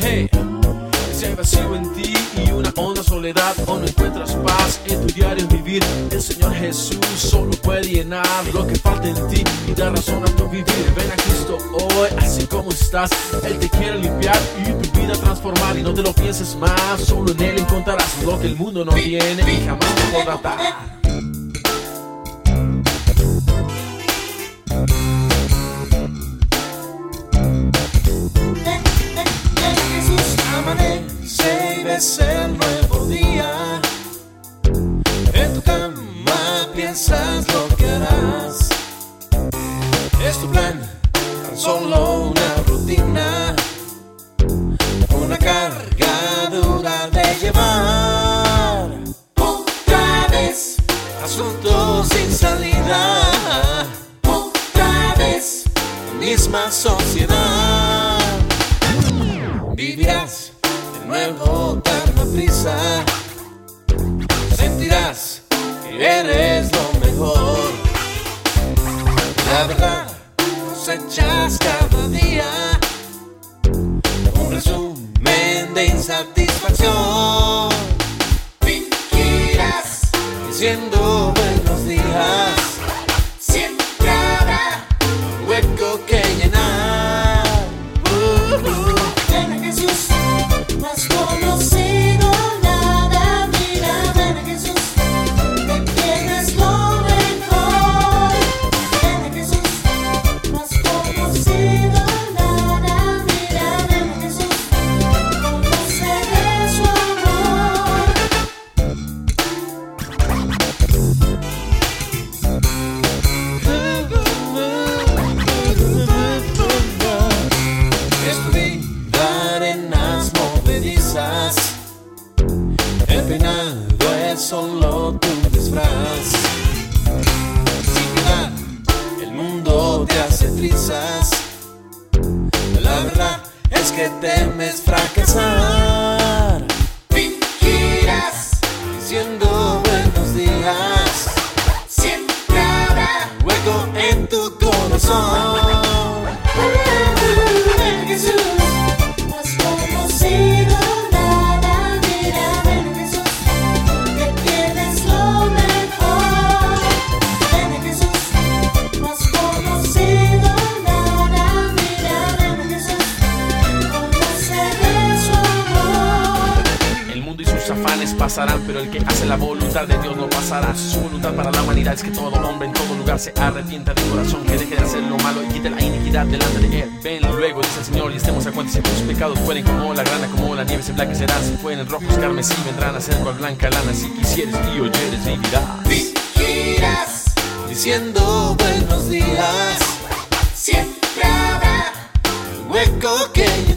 Hey, si hay vacío en ti y una honda soledad o no encuentras paz en tu diario vivir, el Señor Jesús solo puede llenar lo que falta en ti y dar razón a tu vivir. Ven a Cristo hoy, así como estás, Él te quiere limpiar y tu vida transformar y no te lo pienses más, solo en Él encontrarás lo que el mundo no tiene y jamás te podrá dar. Solo una rutina. Una carga dura de llevar. Otra vez, asunto sin salida. Otra vez, misma sociedad. Vivirás de nuevo tan prisa. Sentirás que eres cada día. Un resumen de insatisfacción. Fingirás diciendo solo tu disfraz. Sin el mundo te hace trizas. La verdad es que temes fracasar. Pasarán, pero el que hace la voluntad de Dios no pasará. Su voluntad para la humanidad es que todo hombre en todo lugar se arrepienta de corazón, que deje de hacer lo malo y quite la iniquidad delante de él. Ven luego, dice el Señor, y estemos a cuenta si tus pecados fueren como la grana, como la nieve se blanquecerán. Si fueren rojos carmesí, vendrán a ser cual blanca lana. Si quisieres y oyeres, vivirás. Fingirás diciendo buenos días. Siempre habrá hueco que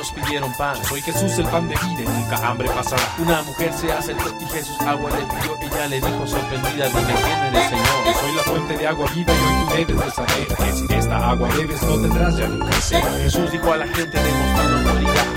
ellos pidieron pan. Soy Jesús el pan de vida nunca hambre pasará. Una mujer se acercó y Jesús agua le pidió. Ella le dijo sorprendida, dime quién eres Señor. Soy la fuente de agua viva y hoy tú debes de saber que esta agua bebes no tendrás ya nunca sed. Jesús dijo a la gente demostrando autoridad.